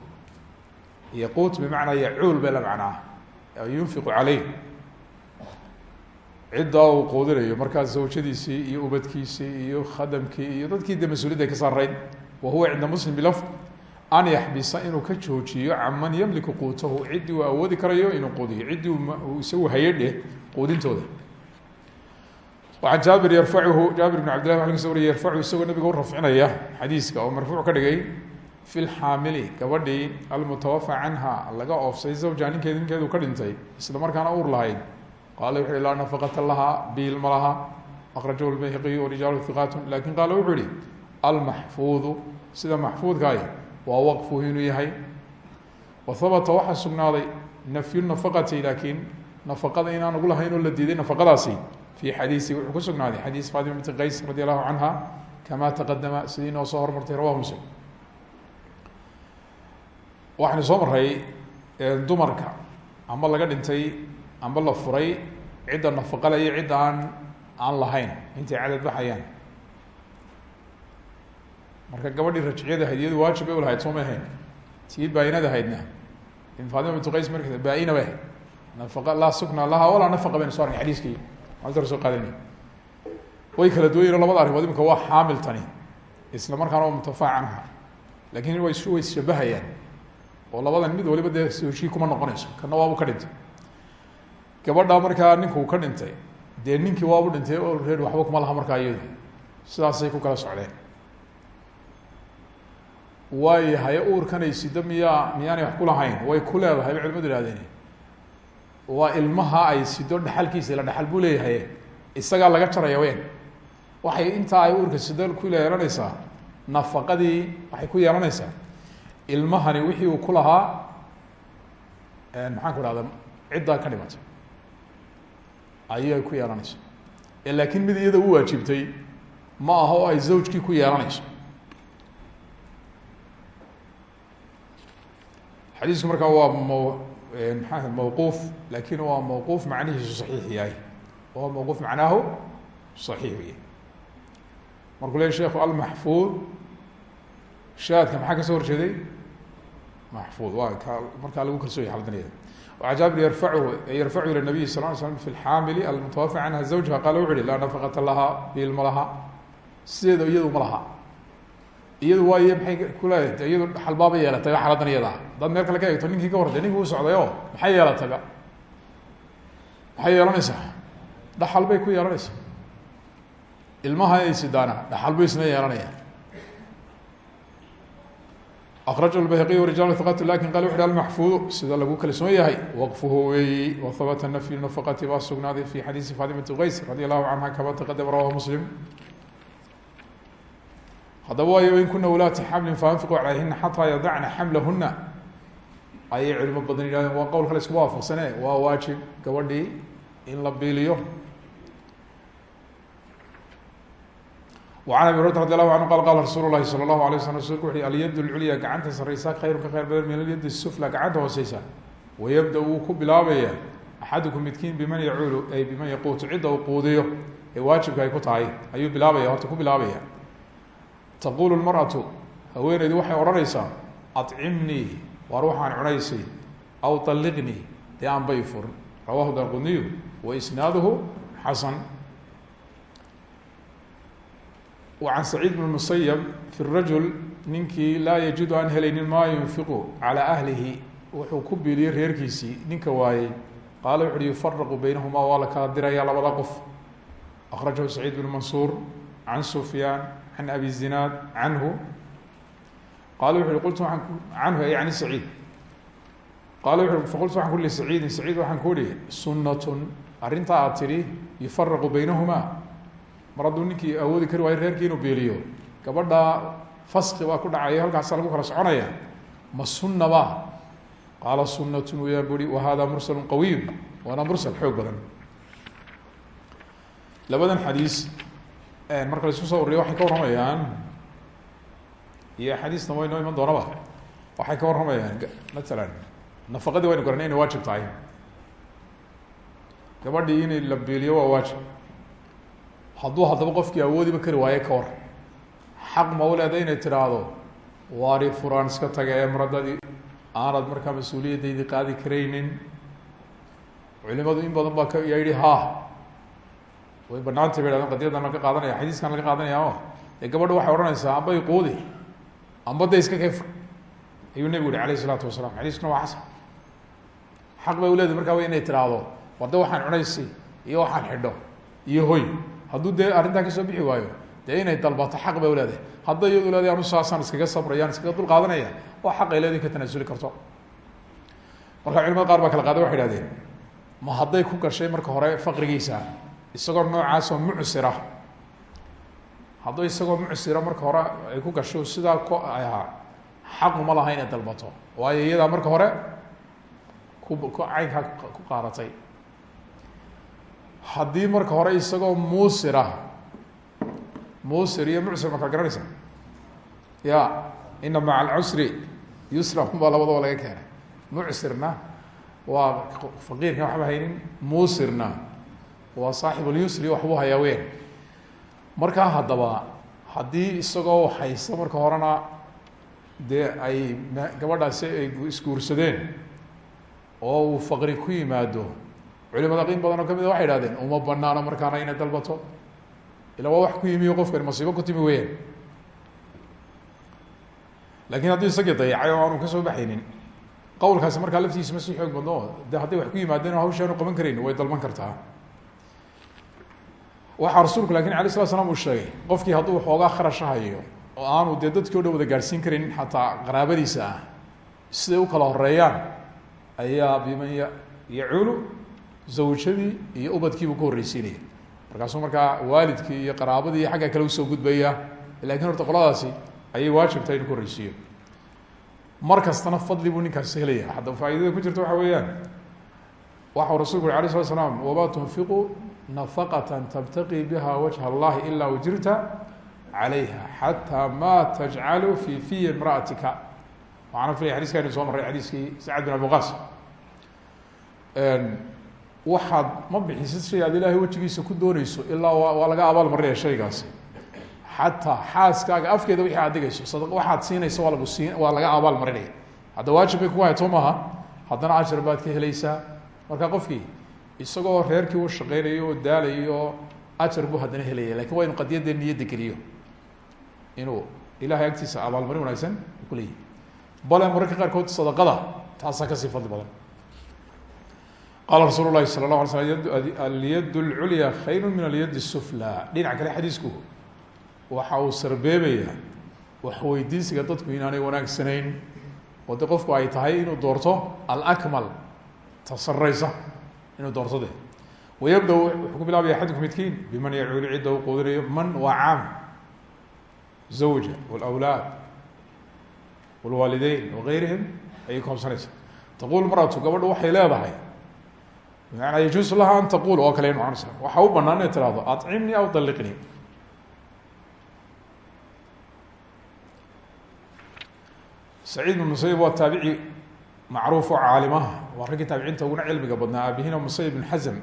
yaquut bmacnaa yacuul bay la macnaa yunfiq عaleyh ciddaa uu quudinayo markaas zawjadiisii iyo ubadkiisii iyo khadamkii iyo dadkii de mas-uuliyadda ka saarayd wa huwa cinda mslim blfd an yaxbisa inuu ka joojiyo can man yamliku quutahu ciddii uu awoodi karayo inuu quudiyo ciddii isagu hayadheh quudintooda. An jaabir yarfacuhu jaabir bn cabd lah wa kaso wariya yarfacu isagoo nabiga u rafcinaya xadiiska oo marfuuc ka dhigay fi lxaamili gabadhii almutawafa canha laga oofsay zawja ninkeed ninkeedu ka dhintay isla markaana uur lahayd. Qaala wuxu uhi nafaqata laha biil ma laha. Akrajahu lbayhaqiyu warijaalu hiqaat laakiin qaala wuxuu ihi almaxfuudu sida maxfuudkaay waa waqfu inuu yahay. Wa habata waxaa sugnaaday nafyu nafaqati laakiin nafaqada inaan ugu lahayn oo la diiday nafaqadaasi. Fi xadiisi wuxuu ku sugnaaday xadiis fatima binti qays radi allahu kama taqadama sidii noo soo hormartay rawahu muslim. Waxaynu soo maray dumarka. Amba laga dhintay amba la furay cidda nafaqale iyo cidda aan aan lahayn. Intay cadad baxayaan marka gabadhii rajciyada ahayd iyadu waajib bay ulahayd soo ma ahayn. Tii baa-inada ahaydna. Fatima qays marka baa-ina bay nafaqa laa sukna laha walaa nafaqa baynu so arnay xadiiskii. Maltar soo qaadanay way kala duwan yihiin labada arrimood imika waa xaamil tani. Isla markaana waa mutafaa canha. Lakin way way isshabahayaan oo labadan mid waliba dee soshii kuma noqonayso. Kana waabu ka dhintay. Gabadha markaa ninkuu ka dhintay. Dee ninkii waabu dhintay oo reer waxba kuma laha markaa iyadu sidaasay ku kala socdeen waayahay uurkanay sido miyaa miyaanay wax ku lahayn? Way ku leedahay? Bay culimadu ihahdeen waa ilmaha ay sido dhexalkiisa la dhexal buu leeyahay? Isagaa laga jaraya wen waxay intaa ay uurka sido ku yeelanaysaa nafaqadii waxay ku yeelanaysaa. Ilmahani wixii uu ku lahaa maxaan ku dhahda ciddaa ka dhimatay. Ayay ku yeelanaysa laakiin mid iyada u waajibtay ma aha oo ay zawjkii ku yeelanayso xadiisku markaa waa m maxaa mawquuf laakiin waa mawquuf macnihiisu saxiix yahay. Waa mawquuf macnaahu saxiix yahy markuu le sheku almaxfuud shaadka maxaa ka soo horjeeday? Maxfuud waa ka markaa lagu kalsooya xaldaniyada waa jaabir yarfachu yarfacu ilى nabiyi sal ly slam fi lxaamili almutawafa canha zawjha qaala wuxu uhi laa nafaqata laha bil ma laha. Sideeda iyadu ma laha. Iyadu waaye maay kuleedahay iyadu xalbaaba yeelatayba xaladan iyada ah dad meel kale ka eegto ninkii ka hortay ninkii u socday o maxay yeelatayba maxay yeelanaysaa? Dhaxal bay ku yeelanaysaa. Ilmaha ay sidaana dhaxal bu isna yeelanaya akrajahu lbayhaqiy warijal hiqat laakiin qala wuxu uhi almaxfuudu sida lagu kalsoon yahay waqfuhu weeyi wahbata nafyu nafaqati baa sugnaaday fi xadiisi fatimati qays radi allahu canha kama taqadama rawahu muslim. Haddaba waayo in kuna wulaati xamlin faanfiqu calayhina xataa yadacna xamlahuna ayay culimo badan yihahdeen waa qowlka la iskuma waafaqsane waa waajib gabadhii in la biiliyo وعن أبي هريرة رضي الله عنه qال qال رsuل الlahi صلى الله عليه وسلم رsulku وu alyad الculya gacanta sareysa khayr ka khayr badan min alyad الsflى gacanta hooseysa وayبdأ wuu ku bilaabaya أxaduكم midkiin biman yacuulu ay biman yaquutu cidda uu quudiyo ee waajibka ay ku tahay ayuu bilaabaya horta ku bilaabaya taqul الmarأaةu haweeneydu waxay odhanaysaa aطcimnii waa ruuxaan cunaysay aw alliqnii dee aan bay furin rawahu darquniyu wa isnaaduhu xasan. Wa can saciid bn musayab fi rajul ninkii laa yajidu aan helaynin maa yunfiqu calaa ahlihi. Wuxuu ku biiliyey reerkiisii ninka waayey. Qaala wuxu uhi yufaraqu beynahumaa waa la kala dirayaa labada qof. Akhrajahu saciid bn mansuur can sufyaan can abi zinaad canhu qaala wuxu uhi qultu waaan canhu yani saciid qaala wuxu uhi faqultu waxaan ku lihi saciidin saciid waxaan ku idhi sunnatun arrintaa aad tidhi yufaraqu baynahumaa mar hadduu ninkii awoodi kari waayo reerkii inuu beeliyo gabadhaa faski waa ku dhacaya halkaasaa lagu kala soconaya ma sunna ba qaala sunnatun wayaan buhi wa hada mursalu qawiyun waana mursal xoog badan labadan xadiis marka la isku soo ururiya waxay ka warramayaan iyo xadiisna way noo iman doonaba. Waxay ka warramayaan matalan nafaqadii waynu garanay inay waajib tahay. Gabadhii inay la beeliyo waa waajib. Hadduu haddaba qofkii awoodiba kari waaye ka xaq ma u inay tidhaahdo waari furaan iska taga ee maradadii aanad markaa mas'uuliyaddaydii qaadi karaynin. Culimadu in badan baa yaa yihi ha way banaantay bay hahdeen qadiyadan laga qaadanaya xadiiskan laga qaadanaya o dee gabadha waxay odhanaysaa ambay quudi amba da iska kayfur ayuu nebigu yihi alayh isalaatu wasalaam. Xadiiskuna waa xasan. Xaq bay uleedahay markaa way inay tidhaahdo warda waxaan cunaysi iyo waxaan xidho iyo hoy. Hadduu dee arrintaa ka soo bixi waayo dee inay dalbato xaq bay uleedahay hadday iyadu leedahay anu saasaan iskaga sabrayaan iskaga dul qaadanaya waa xaqay leedahay ka tanaasuli karto. Marka culimada qaar kala qaada waxay ihahdeen ma hadday ku gashay marka hore faqrigiisa isagoo noocaasoo mucsira hadduu isagoo mucsira marka hore ay ku gasho sidaa ku ahaa xaquma laha inay dalbato. Waayo iyadaa marka hore ku caynkaa ku qaadatay haddii marka hore isagoo muusira muusir iyo mucsir ma kala garanaysa? Ya ina maca alcusri yusra (laughs) unbaa labadaba laga keenay. Mucsirna waa faqiirkan waxba haynin muusirna waa saaxib اlyusri waxbuu hayaa weyn markaa haddaba haddii isagoo haysta marka horena dee ay gabadhaasi ay isguursadeen oo uu faqri ku yimaado culimada qiin badan oo ka mid a waxay ihahdeen uma banaano markaana inay dalbato. Ila waa wax ku yimiyo qofkani masiibo ku timi weyaan laakiin haddii isagii dayacay oo aanu ka soo baxaynin qawlkaasi markaa laftiisa ma sii xoog badno de hadday wax ku yimaadeen oo hawsha aanu qaban karayn way dalban kartaa waxaa rasuulku laakiin alay slat slam uu sheegay qofkii hadduu waxoogaa kharasha hayo oo aanu dee dadkii o dhan wada karin xataa qaraabadiisa ah siday kala horeeyaan ayaa biman yaculu zawjadii iyo ubadkiibuu ka horreysiinaya. Markaasuu markaa waalidkii iyo qaraabadii xagga kale u soo gudbaya laakiin horta qoladaasi ayay waajibtahay inu ka horreysiiyo. Mar kastana fadli buu ninkaasi helaya hadda faaidada ku jirta waxa weeyaan waxau rasulku uri alay slat slam wama tunfiqu nafaqata tabtaqi biha wajha allahi ilaa ujirta calayha xataa ma tajcalu fi fiyi imra'atika. Waxaana filaya xadiska aynu soo marray xadiiskii sacad bin abuqas waxaad ma bixisid shay aad ilaahay wejigiisa ku dooneyso ilaa waa laga abaal marinaya shaygaasi xataa xaaskaaga afkeeda wixii aad dhigayso sadaq waxaad siinaysa waa lagu siin waa laga abaal marinaya. Hadda waajib bay kugu hayto maaha. Haddana ajar baad ka helaysaa. Marka qofkii isagoo reerkii u shaqeynayo oo daalayo ajar buu haddana helaya laakiin waa inu qadiyadee niyadda geliyo. Inuu ilahay agtiisa abaalmarin wanaagsan ku leeyahy bale mararka qaarkood sadaqada taasaa ka sii fadli badan. Qaala rasuul lahi sala la ala sl alyad lculya khayru min alyad sufla dhinac kale xadiisku waxa uu sarbeebaya waxweydiisiga dadku inaanay wanaagsanayn. Oo de qofku ay tahay inuu doorto alakmal ta inuu doorto de wayabda wuxuu ku bilaabaya axadku midkiin biman yacuulu cidda u quudinayo man waa caam. Zawja wاlawlaad wاlwaalideyn wagayrihim ayay koobsanaysa taqul maratu gabadhu waxay leedahay bimacnaa yajuusu laha an taqul oo kale noconaysa waxa u banaan inay aw daliqnii saciid bn musayib waa taabici macruuf oo caalimaha waa raggii taabiciinta uguna cilmiga badnaa aabihina musayib bn xasm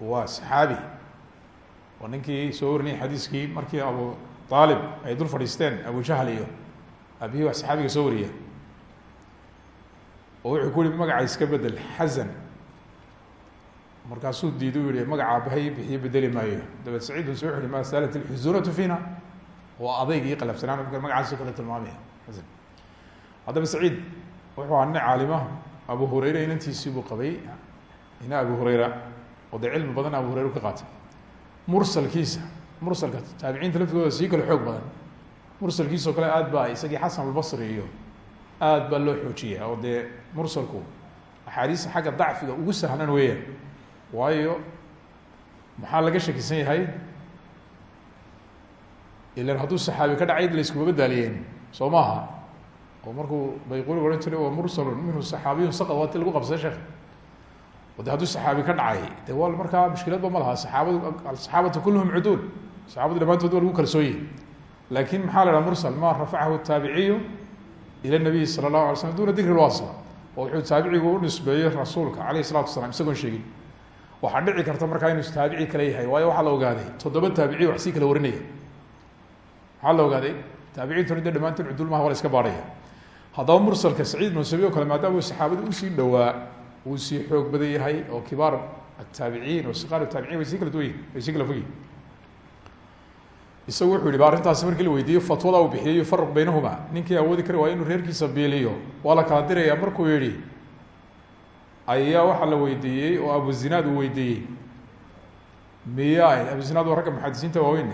waa saxaabi waa ninkii soo warinayay xadiiskii markii abu aalib ay dul fadhiisteen abu jahl iyo aabihii waa saxaabiga soo wariya oo wuxuu ku yihi magaca iska bedel xasan markaasuu diiday u yihi magaca abahay bixiyo bedeli maayo dabeed saciid soo ui ma salat ilxuzunatu fiina waa adayg iyo qalabsanaan magacaas kale tilmaamaya xasan haddaba saciid wuxuu ahaa nin caalima abu hurayra inantiisii buu qabay. Ina abu hurayra oo dee cilmi badan abu hurayra ka qaatay. Mursalkiisa mursalka taabiciinta laftigooda sii kale xoog badan. Mursalkiisoo kale aad baa isagii xasan albasri iyo aad baa loo xoojiya oo dee mursalku axaadiista xagga dacfiga ugu sahlan weeyaan. Waayo maxaa laga shakisan yahay? Ilan hadduu saxaabi ka dhacay layskumaba daaliyeen soo maaha oo markuu bayquli ohan jiray wa mursalun minhu saxaabiyun saqad waa ti lagu qabsay sheekh. De hadduu saxaabi ka dhacay de waa markaa mushkiladba ma laha saxaabadu asaxaabatu kulluhum cuduul saxaabadu dhamaantood waa lagu kalsooye laakiin maxaa la haha mursal? Ma rafacahu taabiciyu ila nabiyi sala allahu alay slam duna dikri lwasla oo wuxuu taabicigu u nisbeeyey rasuulka alayh isalatu wasalaam isagoon sheegin. Waxaa dhici karta markaa inuu taabici kale yahay waayo waxaa la ogaaday toddoba taabici wax sii kala warinaya. Maxaa la ogaaday? Taabiciintuna de dhamaantood cuduul maha waa la iska baadhaya haddaba mursalka saciid musabi o kale maadaama saxaabada u sii dhowaa uu sii xoog badan yahay oo kibaar ataabiciin oo siqaar taabiciin way sii kala duwan yihiin way sii kala fog yihiin isagu wuxuu yihi ba arrintaasi markii la weydiiyo fatwada uu bixiyay yufarq baynahuma. Ninkii awoodi kari waa inuu reerkiisa biiliyo. Waa la kala diraya markuu yihi ayaa waxaa la weydiiyey oo abuzinaad uu weydiiyey. Miya abuzinaad waa ragga muxadisiinta waaweyn.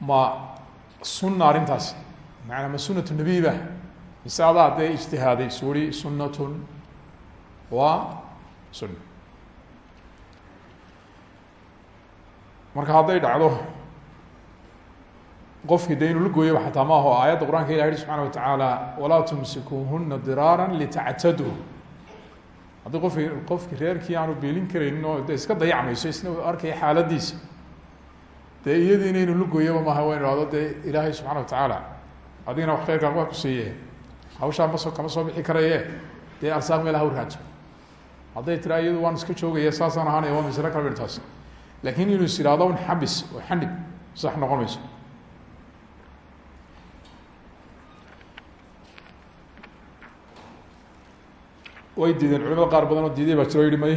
Ma sunna arrintaasi. Maanaa ma sunatu nabiy mise adaa dee ijtihaaday suuri sunnatun waa sunna. Marka hadday dhacdo qofkii de inuu la gooyaba xataa ma aho aayadda qur'anka ilah yihi subxana watacaala walaa tumsikuuhuna diraara litactaduu. Haddii qofki qofki reerkii aanu biilin karaynin oo iska dayacmayso isna u arkaya xaaladiisa dee iyadii inaynu la gooyaba maaha wa inu hahdo dee ilaahay subxana watacaala adigana wax khayrkaan waa ku siiye hawshaa maso kama soo bixi karaye dee arsaaq meel haw raajo. Hadday tiraa iyadu waan iska joogaya saasaan ahaanaya waa masle kala bir taas. Lakin inuu is un xabis oo xanib sax noqon way diideen culimada qaar badan oo diiday baa jiro o yihi may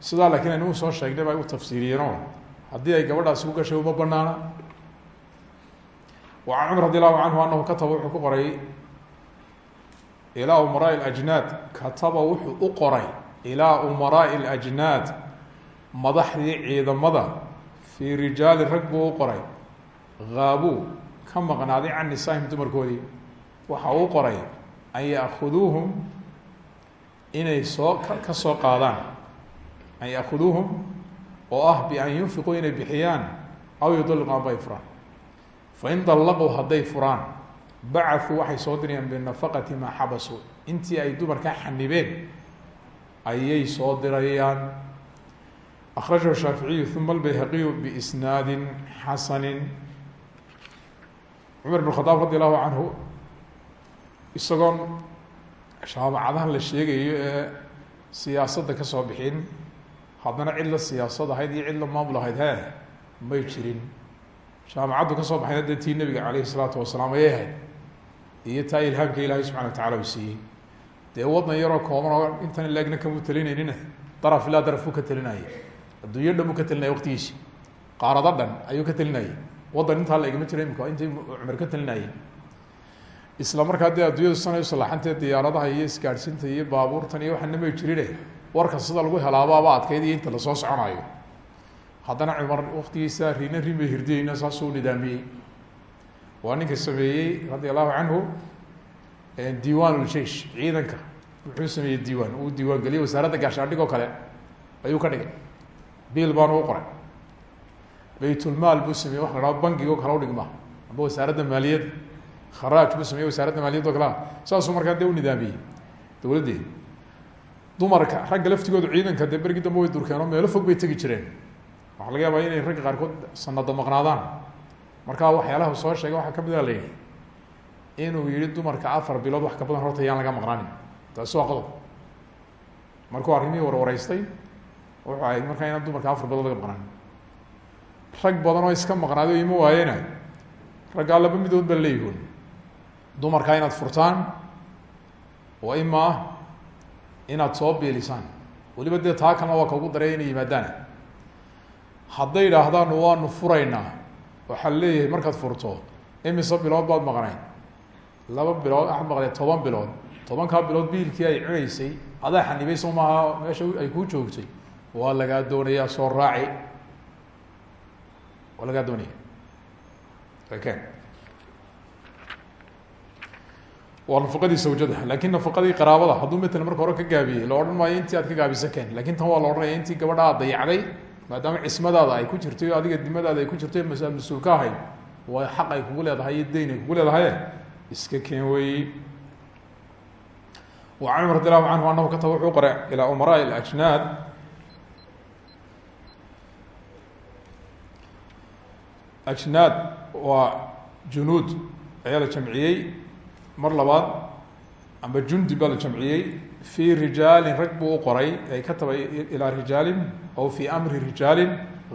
sidaa lakiin aynu u soo sheegnay ba u tafsiiriyeen oo haddii ay gabadhaasi ku gashay uma banaana wa can cumar radi allahu canhu anahu kataba wuxuu ku qoray ilaa umaraa اlajnaad kataba wuxuu u qoray ilaa umaraaءi اlajnaad madaxdii ciidamada fii rijaali rag buu u qoray haabuu ka maqnaaday can nisaahim dumarkoodii waxa uu qoray an yaakuduuhum inay soo ka soo qaadaan an yaakuduuhum oo ah bian yunfiquu inay bixiyaan aw yudaliqu amba ay furaan fain dallaquu hadday furaan bacahuu waxay soo dirayaan binafaqati maa xabasuu. Intii ay dumarkaa xanibeen ayay soo dirayaan. Akrajahu shaaficiyu uma albayhaqiyu biisnaadi xasani cumar bn khadaab radi allahu canhu isagoon shaabacadahan la sheegayo ee siyaasadda ka soo bixin haddana cid la siyaasad ahayd iyo cid la maamul ahayd he may jirin. Jaamacaddu ka soo baxayna dee tii nebiga caleyhi salaatu wasalaam ayay ahayd iyo taa ilhaamka ilaahay subxana wa tacala uu siiyey. Dee wadan yaroo kooban oo intan ilaagna kamu telinaynina daraf ilaa daraf buu ka telinaya adduunyo dhan buu ka telinaya waqtigiisi qaarado dhan ayuu ka telinayay waddan intaa la igama jiro imika intii cumar ka telinayay isla markaa dee adduunyadu sanay usalaaxantee diyaaradaha iyo isgaadhsiinta iyo baabuurtan iyo waxaana may jirine warka sida lagu helaabaaba adkayd iyo inta la soo soconayo haddana cumar waktigiisa riina rin bay hirdiyeyna saasuu nidaamiyey waa ninka sameeyey radia allahu canhu diiwan uljeish ciidanka. Wuxuu sameeyey diiwaan. Uu diiwaan geliyey wasaaradda gaashaandhig oo kale. Ayuu ka dhigay. Biil baanu u qoray. Baytulmaal buu sameeyey. Waxa la hahdo bangigo kale udhigma amba wasaaradda maaliyadda kharaaj buu sameyey wasaaradda maaliyadda o kalea saasuu markaa dee u nidaamiyey dowladdeeda dumarka ragga laftigoodu ciidanka dee bergii dambe way durkeen oo meelo fog bay laga yaabaa inay ragga qaarkood sanado maqnaadaan markaa waxyaalaha soo sheegay waxaa ka mid a la yihi inuu yihi dumarka afar bilood wax ka badan horta yaan laga maqnaanin taasi waa qodob. Markuu arrimihii warwareystay wuxuu ahayd markaa inaan dumarka afar bilood laga maqnaanin rag badan oo iska maqnaaday o ima waayena raggaa laba midood baa leeyihoon dumarkaa inaad furtaan oo ima ah inaad soo biilisaan. Weliba dee taa kalena waa kaugu daray inay yimaadaan. Hadday idhaahdaan waanu furaynaa waxaa leeyahay markaad furto imise bilood baad maqnayd laba bilood waxaad maqneed toban bilood. Tobankaa bilood biilkii ay cunaysay adaa xanibay soo maaha meesha ay kuu joogtay. Waa lagaa doonayaa soo raaci. Waa lagaa doonaya. Ken waa nafaqadii sawjada. Lakin nafaqadii qaraabada hadduu matala marka hore ka gaabiyey la odhan maayo intii aad ka gaabisa ken laakiin tan waa la odhanaya intii gabadha aad dayacday maadaama cismadaada ay ku jirtay adiga dimadaada ay ku mas- mas'uul ka ahayd waa xaq ay kugu leedahay iyo dayn ay kugu leedahaye iska keen weeyi wa can cumar radi allahu canhu anahu kataba wuxuu qoray ilaa umaraai alajnaad ajnaad waa junuud ayaa la jamciyey. Mar labaad amba jundi baa la jamciyey fii rijaalin rag buu u qoray ay kataba ilaa rijaalin aw fii amri rijaalin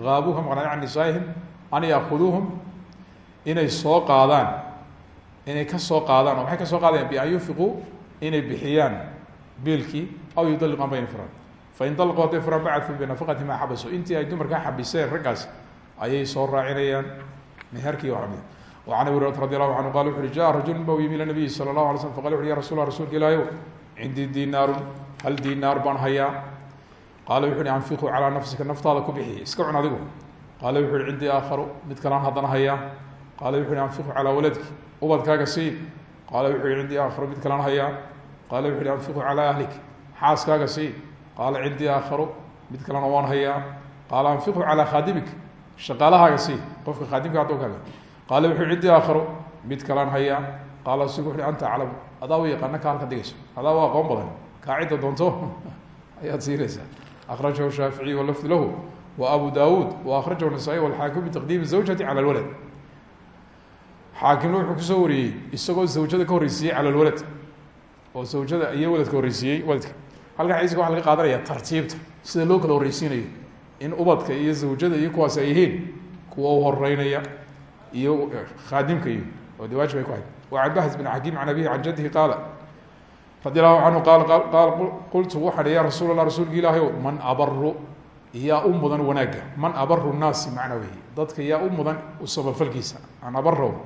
haabuu ka maqnaaday can nisaa'ihim an yaakuduuhum inay soo qaadaan inay ka soo qaadaan oo maxay ka soo qaadayaan bi an yunfiquu inay bixiyaan biilkii aw yudaliqu amba in furaan fain dalaquu hadday furaan bacaduu binafaqati maa xabasu intii ay dumarkaa xabiseen raggaas ayay soo raacinayaan meherkii waa lamid وعن أبي هريرة رضي الله عنه قال وxu جاء رaجuل ba u yimi ilى النبي صلى الله عليه سلم فقال وxu ya رasuل ه رsulka ilaahy cindii dinaarun hal dinaar baan hayaa qaala wuxu uhi anfiqu calaa nafsika naftaada ku bixi iska cun adigu qaala wuxu uhi cindii aakharu mid kalaan haddana hayaa qaala wuxu uhi anfiqu calaa waladki ubadkaaga sii qaala wuxu uhi cindii aakharu mid kalaan hayaa qaala wuxu uhi anfiqu calaa ahlik xaaskaaga sii qaala cindii aakharu mid kalena waan hayaa qaala anfiqu calaa khaadimik shaqaalahaaga sii qofka khaadimka adoonkaaga qaala wuxu uhi cindii aakharu mid kalaan hayaa qaala sigu wuxu uhi anta aclamu adaa u yaqaana ka halka digayso. Adaa u badan. Kaa cidda doonto. (laughs) Ayaad siinaysaa. Akhrajahu shaaficiy walafdu lahu wa abu dawuud wa akhrajahu nasaa-iy walxaakim bitaqdiimi zawjati cala lwalad xaakimna wuxuu ku soo wariyey isagoo zawjada ka horreysiiyey cala lwalad oo zawjada iyo waladka horreysiiyey waladka. Halkan xadiiska waxa laga qaadanaya tartiibta sida loo kala horreysiinayo in ubadka iyo zawjada iyo kuwaasi ay yihiin kuwa horeynaya iyo khaadimka iyo oo de waajib ay ku ahayd. Wa can bahs bin xakiim can abihi can jaddihi qaala radi allahu canhu qaal qaala qultu waxaan ya rasuul allah rasuulka ilaahay ow man abaru yaa u mudan wanaagga man abaru nnaasi macna wey dadka yaa u mudan u samafalkiisa an abaro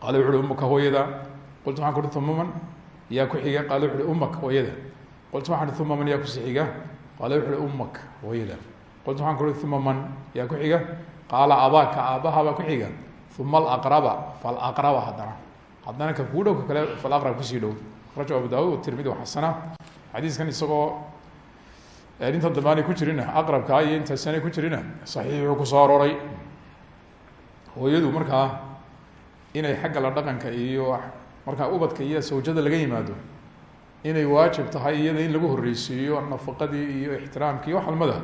qaala wuxu uhi umaka hooyada. Qultu waxan kuhi uma man? Yaa ku xiga. Qaala wuxu uhi umak hooyada. Qultu waxan uhi uma man yaa kusixiga qaala wuxu uhi umak hooyada. Qultu waxan ku uhi uma man? Yaa ku xiga? Qaala abaaka aabbahabaa ku xiga uma alaqraba falaqraba haddana. Haddana ka kuu dhow ka kale falaqrab ku sii dhow. Raja abu daawud tirmidi xasana xadiiskan isagoo inta dambe ku jirina aqrabkaa iyo intaasi aanay ku jirina saxiixuu ku soo arooray. Hooyadu markaa inay xagga la dhaqanka iyo markaa ubadka iyo sawjada laga yimaado inay waajib tahay iyada in lagu horreysiiyo nafaqadii iyo ixtiraamkii xalmada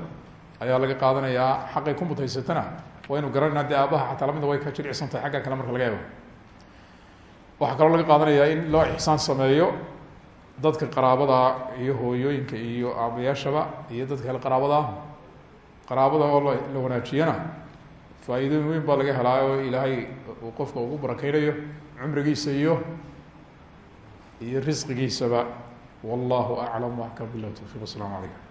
ayaa laga qaadanayaa xaqay ku mutaysatana waynu garanayna dee aabaha xataa lamida way ka jiricsan tahay xagga kale marka laga eego. Waxaa kaloo laga qaadanayaa in loo ixsaan sameeyo dadka qaraabada iyo hooyooyinka iyo aabayaashaba iyo dadka kale qaraabada. Qaraabada oo la wanaajiyana faa-iidooyin weyn baa laga helaa oo ilaahay uu qofka ugu barakeynayo cumrigiisa iyo iyo risqigiisaba wallahu aclam waxka bilah tawfiq asalaamu calaykum